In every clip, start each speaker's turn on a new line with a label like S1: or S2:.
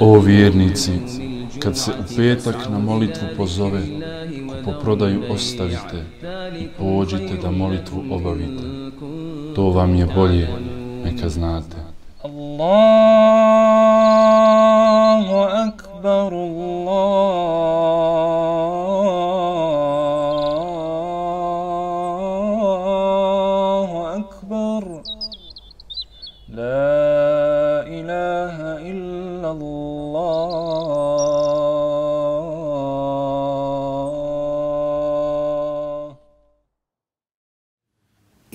S1: O vjernici, kad se u petak na molitvu pozove, po prodaju ostavite i pođite da molitvu obavite. To vam je bolje, neka znate.
S2: Allah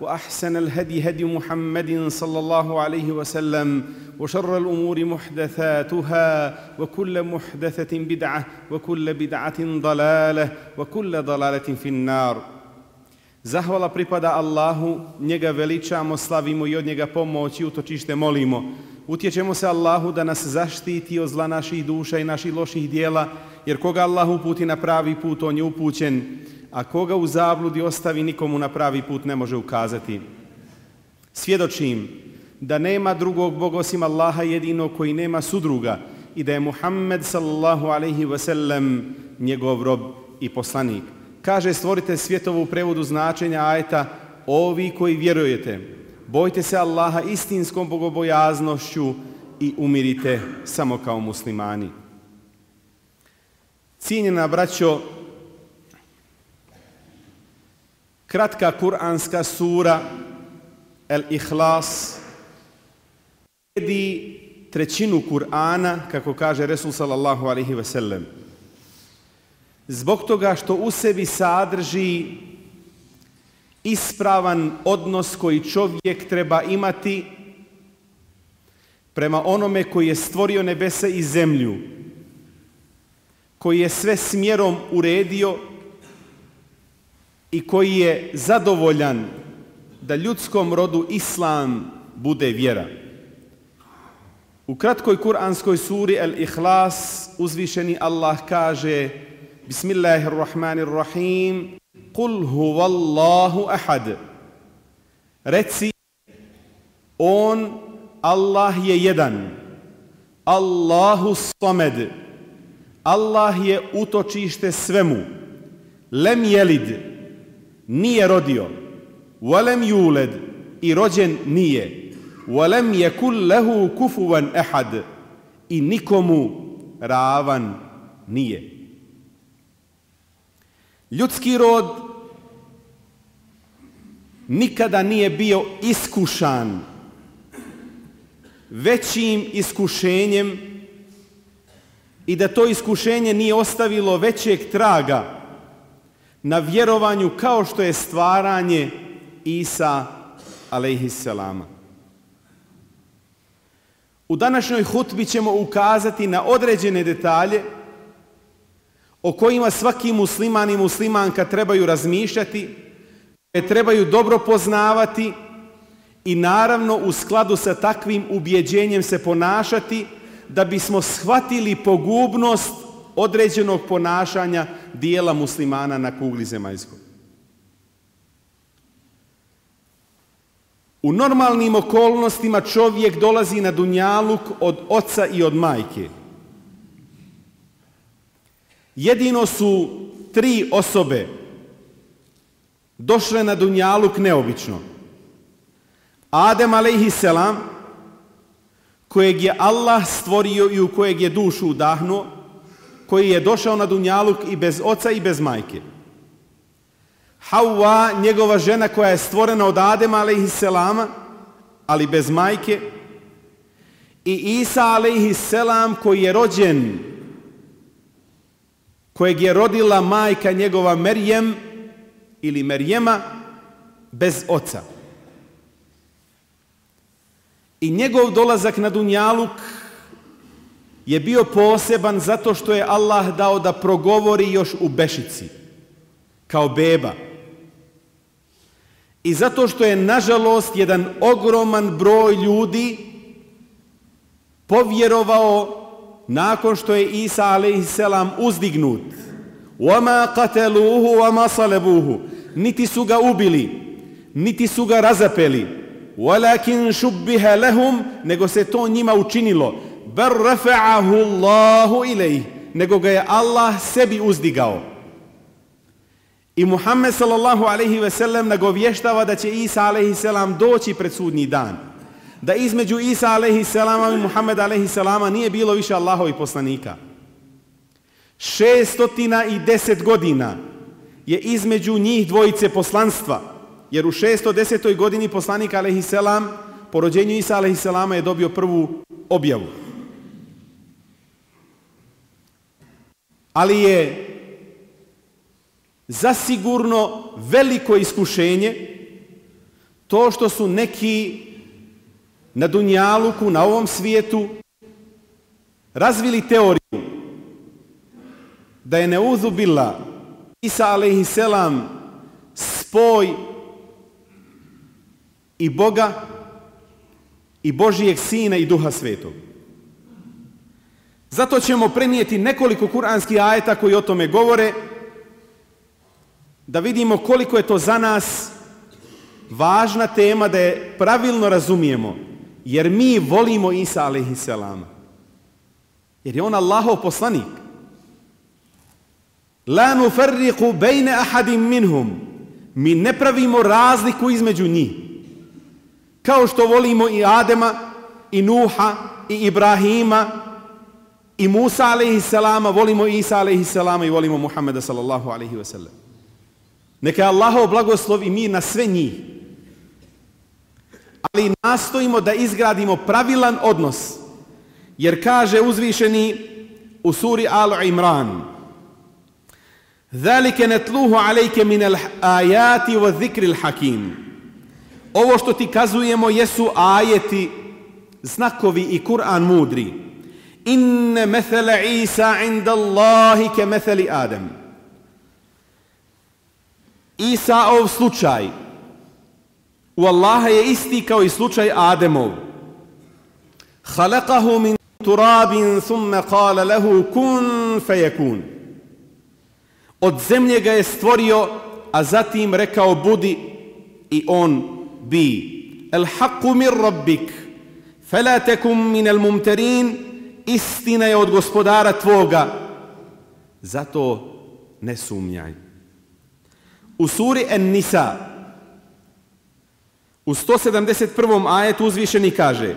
S3: واحسن الهدي هدي محمد صلى الله عليه وسلم وشر الامور محدثاتها وكل محدثه بدعه وكل بدعه ضلاله وكل ضلاله في النار Zahvala pripada Allahu, njega veličamo, slavimo i od njega pomoć i utočište molimo. Utječemo se Allahu da nas zaštiti od zla naših duša i naših loših dijela, jer koga Allah uputi na pravi put, on je upućen, a koga u zabludi ostavi, nikomu na pravi put ne može ukazati. Svjedočim da nema drugog Boga osim Allaha jedino koji nema sudruga i da je Muhammed sallallahu alaihi wasallam njegov rob i poslanik. Kaže stvorite svjetovu prevodu značenja ajeta ovi koji vjerujete, bojte se Allaha istinskom bogobojaznošću i umirite samo kao muslimani. Cijenjena braćo, kratka kuranska sura El-Ihlas slijedi trećinu Kur'ana, kako kaže Resul sallallahu alaihi ve sellem. Zbog toga što u sebi sadrži ispravan odnos koji čovjek treba imati prema onome koji je stvorio nebese i zemlju, koji je sve smjerom uredio i koji je zadovoljan da ljudskom rodu islam bude vjera. U kratkoj kuranskoj suri Al-Ikhlas uzvišeni Allah kaže Bismillahirrahmanirrahim. Kul huvallahu ahad. Reci On Allah je jedan. Allahu samed Allah je utočište svemu. Lem jelid nije rodio. Walem yulad i rođen nije. Walem yakul lahu kufuwan ahad i nikomu ravan nije. Ljudski rod nikada nije bio iskušan većim iskušenjem i da to iskušenje nije ostavilo većeg traga na vjerovanju kao što je stvaranje Isa alejhisselama. U današnjoj hutbi ćemo ukazati na određene detalje o kojima svaki musliman i muslimanka trebaju razmišljati, koje trebaju dobro poznavati i naravno u skladu sa takvim ubjeđenjem se ponašati da bismo shvatili pogubnost određenog ponašanja dijela muslimana na kugli zemaljskoj. U normalnim okolnostima čovjek dolazi na dunjaluk od oca i od majke. Jedino su tri osobe došle na dunjaluk neobično. Adem a.s. kojeg je Allah stvorio i u kojeg je dušu udahnuo, koji je došao na dunjaluk i bez oca i bez majke. Hawa, njegova žena koja je stvorena od Adema alaihisselama, ali bez majke, i Isa alaihisselam koji je rođen, kojeg je rodila majka njegova Merjem ili Merjema bez oca. I njegov dolazak na Dunjaluk je bio poseban zato što je Allah dao da progovori još u Bešici, kao beba. I zato što je, nažalost, jedan ogroman broj ljudi povjerovao nakon što je Isa a.s. uzdignut. وَمَا قَتَلُوهُ وَمَا صَلَبُوهُ Niti su ga ubili, niti su ga razapeli. وَلَكِنْ شُبِّهَ لَهُمْ Nego se to njima učinilo. bar rafa'ahu Allahu ilayh nego ga je Allah sebi uzdigao. I Muhammed sallallahu alejhi ve sellem nagovještava da će Isa alejhi selam doći pred sudnji dan. Da između Isa alejhi selam i Muhammed alejhi selama nije bilo više Allahovih poslanika. 610 godina je između njih dvojice poslanstva. Jer u 610. godini poslanik alejhi selam po rođenju Isa alejhi selama je dobio prvu objavu. Ali je zasigurno veliko iskušenje to što su neki na Dunjaluku, na ovom svijetu, razvili teoriju da je neuzubila Isa a.s. spoj i Boga i Božijeg Sina i Duha Svetog. Zato ćemo prenijeti nekoliko kuranskih ajeta koji o tome govore, da vidimo koliko je to za nas važna tema da je pravilno razumijemo. Jer mi volimo Isa a.s. Jer je on Allahov poslanik. La nufarriku bejne ahadim minhum. Mi ne pravimo razliku između njih. Kao što volimo i Adema, i Nuha, i Ibrahima, i Musa a.s. volimo Isa a.s. i volimo Muhammeda sallallahu alaihi wa sallam. Neka je Allahov blagoslov i mir na sve njih. Ali nastojimo da izgradimo pravilan odnos. Jer kaže uzvišeni u suri Al Imran Zalike netluhu alejke min al ajati wa zikril hakim. Ovo što ti kazujemo jesu ajeti, znakovi i Kur'an mudri. Inne methele Isa inda Allahi ke metheli Adem. Isaov slučaj u Allaha je isti kao i slučaj Ademov. Halakahu min turabin thumme qala lehu kun fejekun. Od zemlje ga je stvorio, a zatim rekao budi i on bi. El haqqu min rabbik, fala tekum min al mumterin, istina je od gospodara tvoga. Zato ne sumnjaj. U suri En-Nisa u 171. ajetu uzvišeni kaže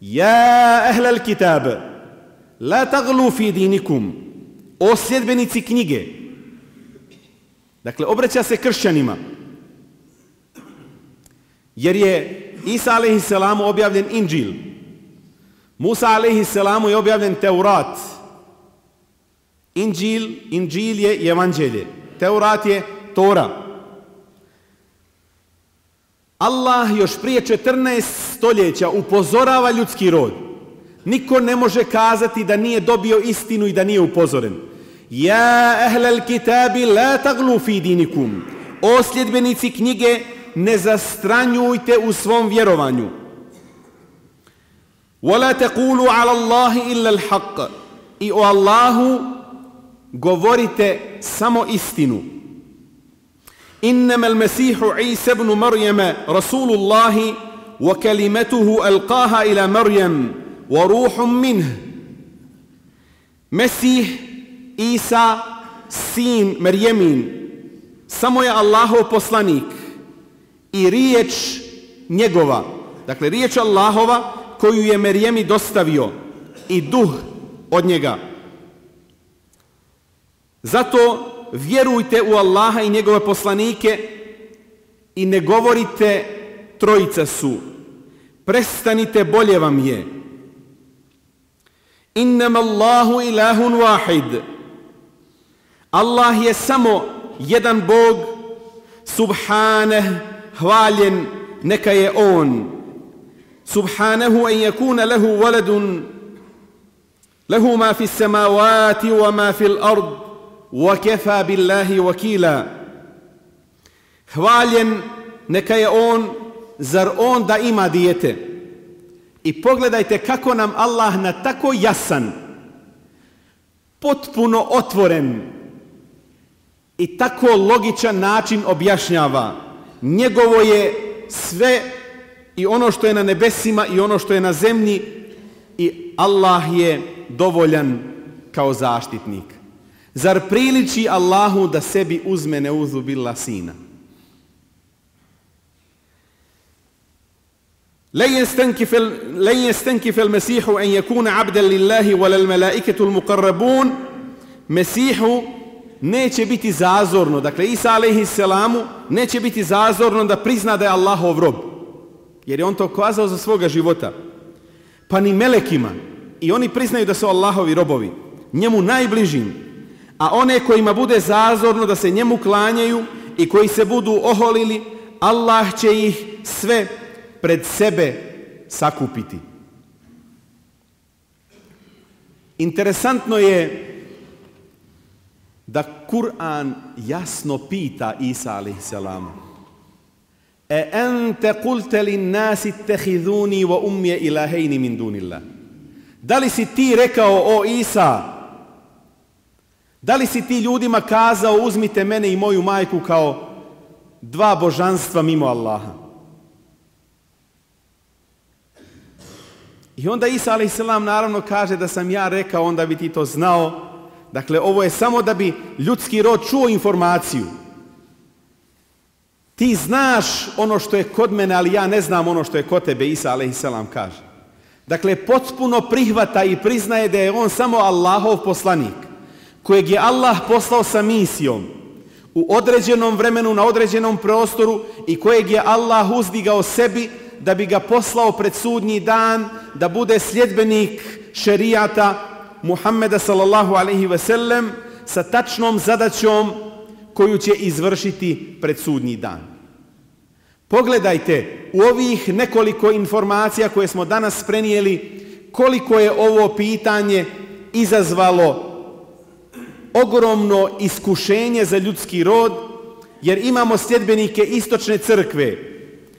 S3: Ja ehlel kitab la taglu fi dinikum o sljedbenici knjige dakle obraća se kršćanima jer je Isa a.s. objavljen Inđil Musa a.s. je objavljen Teurat Inđil, Inđil je evanđelje Teurat je Tora. Allah još prije 14 stoljeća upozorava ljudski rod. Niko ne može kazati da nije dobio istinu i da nije upozoren. Ja ehlel kitabi la taglu fi dinikum. O sljedbenici knjige, ne zastranjujte u svom vjerovanju. Wala taqulu ala Allahi illa al-haq. I o Allahu govorite samo istinu. إنما المسيح عيسى بن مريم رسول الله وكلمته ألقاها إلى مريم وروح منه مسيح عيسى sin Merjemin, samo je Allahov poslanik i riječ njegova, dakle riječ Allahova koju je Merijemi dostavio i duh od njega. Zato vjerujte u Allaha i njegove poslanike i ne govorite trojica su. Prestanite, bolje vam je. Innam Allahu ilahun wahid. Allah je samo jedan Bog, subhaneh, hvaljen, neka je On. سبحانه أن yakuna lahu waladun, lahu ma fi السماوات وما في fi وكفى بالله وكيلا billahi. Hvaljen, neka je On, zar On da ima dijete? I pogledajte kako nam Allah na tako jasan, potpuno otvoren, i tako logičan način objašnjava. Njegovo je sve i ono što je na nebesima i ono što je na zemlji i Allah je dovoljan kao zaštitnik. Zar priliči Allahu da sebi uzme neuzu bila sina? لن يستنكف لن يستنكف المسيح ان يكون عبدا لله ولا الملائكه المقربون مسيح neće biti zazorno, dakle Isa alaihi selamu neće biti zazorno da prizna da je Allahov rob. Jer je on to kazao za svoga života. Pa ni melekima. I oni priznaju da su Allahovi robovi. Njemu najbližim. A one kojima bude zazorno da se njemu klanjaju i koji se budu oholili, Allah će ih sve pred sebe sakupiti. Interesantno je da Kur'an jasno pita Isa a.s. E ente kulte li nasi tehiduni wa umje ilahejni min dunillah. Da li si ti rekao o Isa? Da li si ti ljudima kazao uzmite mene i moju majku kao dva božanstva mimo Allaha? I onda Isa a.s. naravno kaže da sam ja rekao, onda bi ti to znao, Dakle, ovo je samo da bi ljudski rod čuo informaciju. Ti znaš ono što je kod mene, ali ja ne znam ono što je kod tebe, Isa a.s. kaže. Dakle, potpuno prihvata i priznaje da je on samo Allahov poslanik, kojeg je Allah poslao sa misijom u određenom vremenu, na određenom prostoru i kojeg je Allah uzdigao sebi da bi ga poslao pred sudnji dan, da bude sljedbenik šerijata, Muhammeda sallallahu alaihi ve sellem sa tačnom zadaćom koju će izvršiti pred sudnji dan. Pogledajte u ovih nekoliko informacija koje smo danas prenijeli koliko je ovo pitanje izazvalo ogromno iskušenje za ljudski rod jer imamo sljedbenike istočne crkve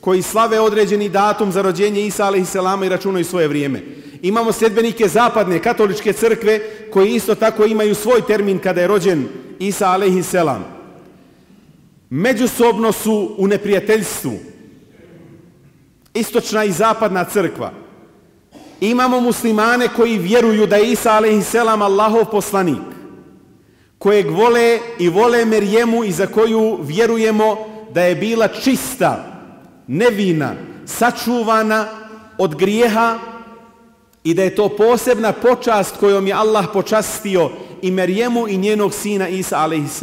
S3: koji slave određeni datum za rođenje Isa a.s. i računaju svoje vrijeme. Imamo sljedbenike zapadne katoličke crkve koji isto tako imaju svoj termin kada je rođen Isa a.s. Međusobno su u neprijateljstvu. Istočna i zapadna crkva. Imamo muslimane koji vjeruju da je Isa a.s. Allahov poslanik kojeg vole i vole Merjemu i za koju vjerujemo da je bila čista, nevina, sačuvana od grijeha i da je to posebna počast kojom je Allah počastio i Merjemu i njenog sina Isa a.s.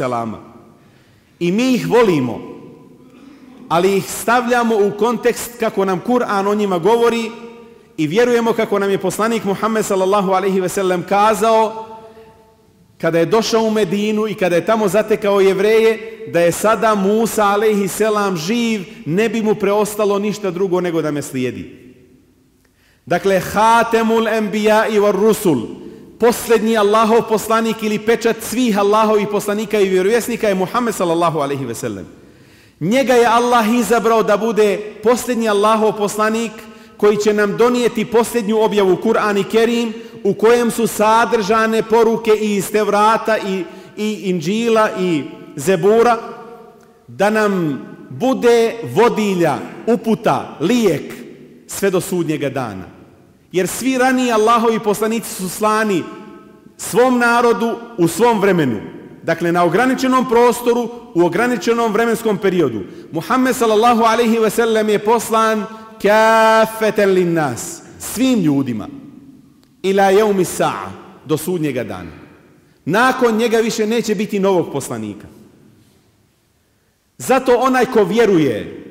S3: I mi ih volimo, ali ih stavljamo u kontekst kako nam Kur'an o njima govori i vjerujemo kako nam je poslanik Muhammed sallallahu alaihi ve sellem kazao kada je došao u Medinu i kada je tamo zatekao jevreje, da je sada Musa alaihi selam živ, ne bi mu preostalo ništa drugo nego da me slijedi. Dakle, hatemul enbija i var rusul, posljednji Allahov poslanik ili pečat svih Allahovih poslanika i vjerovjesnika je Muhammed sallallahu alaihi ve sellem. Njega je Allah izabrao da bude posljednji Allahov poslanik koji će nam donijeti posljednju objavu Kur'an i Kerim u kojem su sadržane poruke i iz Tevrata i, i Inđila i Zebura da nam bude vodilja, uputa, lijek sve do sudnjega dana. Jer svi raniji Allahovi poslanici su slani svom narodu u svom vremenu. Dakle, na ograničenom prostoru, u ograničenom vremenskom periodu. Muhammed sallallahu alaihi ve sellem je poslan kafeten lin nas, svim ljudima. Ila jeumi sa'a, do sudnjega dana. Nakon njega više neće biti novog poslanika. Zato onaj ko vjeruje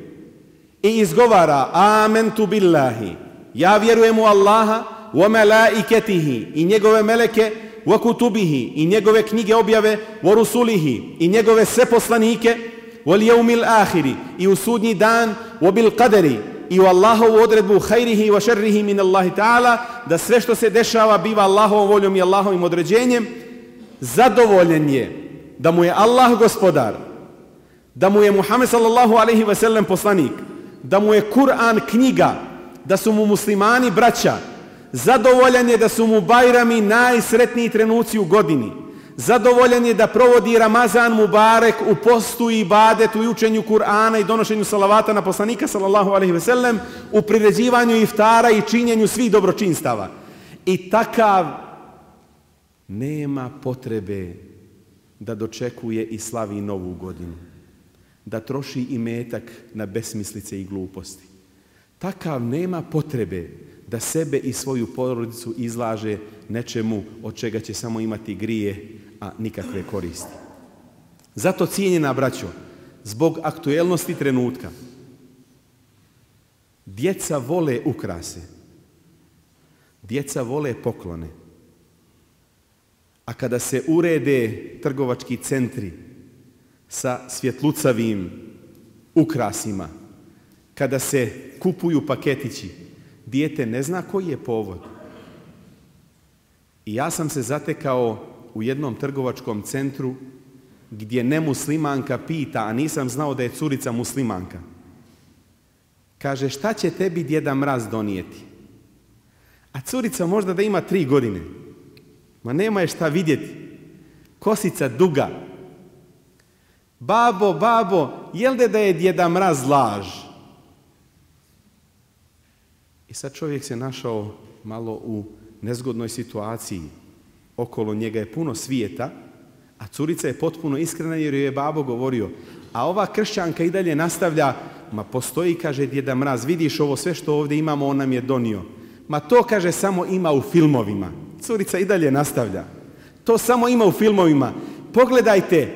S3: i izgovara amentu billahi, ja vjerujem u Allaha, wa malaiketihi i njegove meleke, wa kutubihi i njegove knjige objave, wa rusulihi i njegove sve poslanike, wal jeumil ahiri i u sudnji dan, wa bil qaderi i u Allahovu odredbu hajrihi wa šerrihi min Allahi ta'ala, da sve što se dešava biva Allahovom voljom i Allahovim određenjem, zadovoljen je da mu je Allah gospodar, da mu je Muhammed sallallahu alaihi ve sellem poslanik, da mu je Kur'an knjiga, da su mu muslimani braća, zadovoljan je da su mu bajrami najsretniji trenuci u godini, zadovoljan je da provodi Ramazan Mubarek u postu i ibadetu i učenju Kur'ana i donošenju salavata na poslanika sallallahu alaihi ve sellem, u priređivanju iftara i činjenju svih dobročinstava. I takav nema potrebe da dočekuje i slavi novu godinu da troši i metak na besmislice i gluposti. Takav nema potrebe da sebe i svoju porodicu izlaže nečemu od čega će samo imati grije, a nikakve koristi. Zato cijenjena braćo, zbog aktuelnosti trenutka, djeca vole ukrase, djeca vole poklone, a kada se urede trgovački centri, sa svjetlucavim ukrasima, kada se kupuju paketići, dijete ne zna koji je povod. I ja sam se zatekao u jednom trgovačkom centru gdje nemuslimanka pita, a nisam znao da je curica muslimanka. Kaže, šta će tebi djeda mraz donijeti? A curica možda da ima tri godine. Ma nema je šta vidjeti. Kosica duga, Babo, babo, jel de da je djeda mraz laž? I sad čovjek se našao malo u nezgodnoj situaciji. Okolo njega je puno svijeta, a curica je potpuno iskrena jer joj je babo govorio. A ova kršćanka i dalje nastavlja, ma postoji, kaže djeda mraz, vidiš ovo sve što ovdje imamo, on nam je donio. Ma to, kaže, samo ima u filmovima. Curica i dalje nastavlja. To samo ima u filmovima. Pogledajte,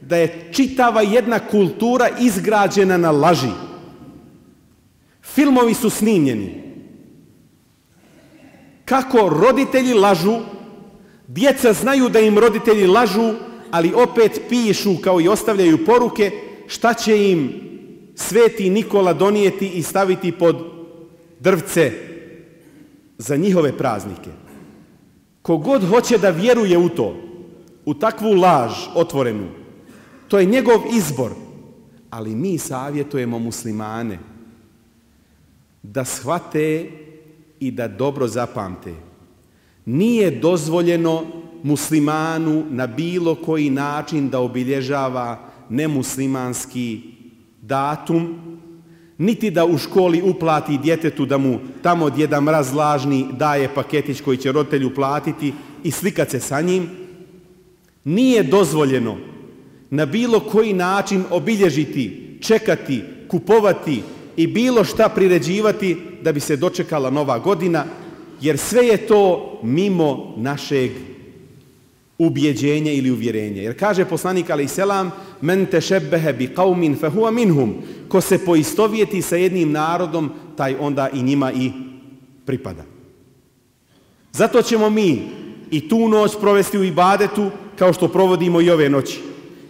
S3: da je čitava jedna kultura izgrađena na laži. Filmovi su snimljeni. Kako roditelji lažu, djeca znaju da im roditelji lažu, ali opet pišu kao i ostavljaju poruke šta će im sveti Nikola donijeti i staviti pod drvce za njihove praznike. Kogod hoće da vjeruje u to, u takvu laž otvorenu, To je njegov izbor. Ali mi savjetujemo muslimane da shvate i da dobro zapamte. Nije dozvoljeno muslimanu na bilo koji način da obilježava nemuslimanski datum, niti da u školi uplati djetetu da mu tamo djeda mraz lažni daje paketić koji će roditelju platiti i slikat se sa njim. Nije dozvoljeno na bilo koji način obilježiti, čekati, kupovati i bilo šta priređivati da bi se dočekala nova godina, jer sve je to mimo našeg ubjeđenja ili uvjerenja. Jer kaže poslanik ali selam men tešebbehe bi qaumin fa huwa minhum ko se poistovjeti sa jednim narodom taj onda i njima i pripada. Zato ćemo mi i tu noć provesti u ibadetu kao što provodimo i ove noći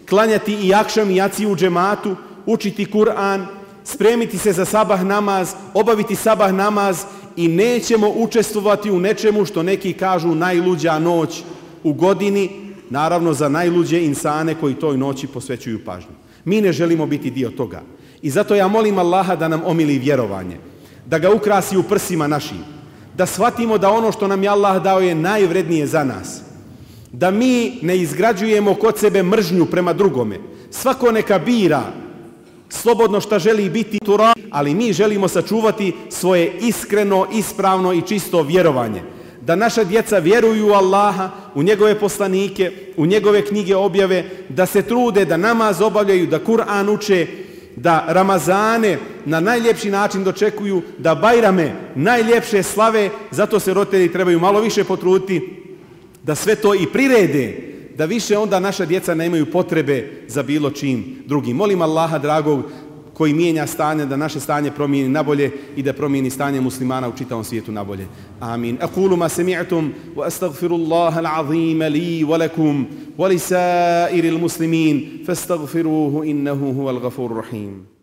S3: klanjati i akšam i jaci u džematu, učiti Kur'an, spremiti se za sabah namaz, obaviti sabah namaz i nećemo učestvovati u nečemu što neki kažu najluđa noć u godini, naravno za najluđe insane koji toj noći posvećuju pažnju. Mi ne želimo biti dio toga. I zato ja molim Allaha da nam omili vjerovanje, da ga ukrasi u prsima našim, da shvatimo da ono što nam je Allah dao je najvrednije za nas – da mi ne izgrađujemo kod sebe mržnju prema drugome. Svako neka bira slobodno šta želi biti tura, ali mi želimo sačuvati svoje iskreno, ispravno i čisto vjerovanje. Da naša djeca vjeruju u Allaha, u njegove poslanike, u njegove knjige objave, da se trude, da namaz obavljaju, da Kur'an uče, da Ramazane na najljepši način dočekuju, da Bajrame najljepše slave, zato se roditelji trebaju malo više potruditi, da sve to i prirede, da više onda naša djeca nemaju potrebe za bilo čim drugim. Molim Allaha dragog koji mijenja stanje, da naše stanje promijeni nabolje i da promijeni stanje muslimana u čitavom svijetu nabolje. Amin. Aqulu ma sami'tum wa astaghfirullaha al-azim li wa lakum wa li sa'iril muslimin fastaghfiruhu innahu huwal ghafurur rahim.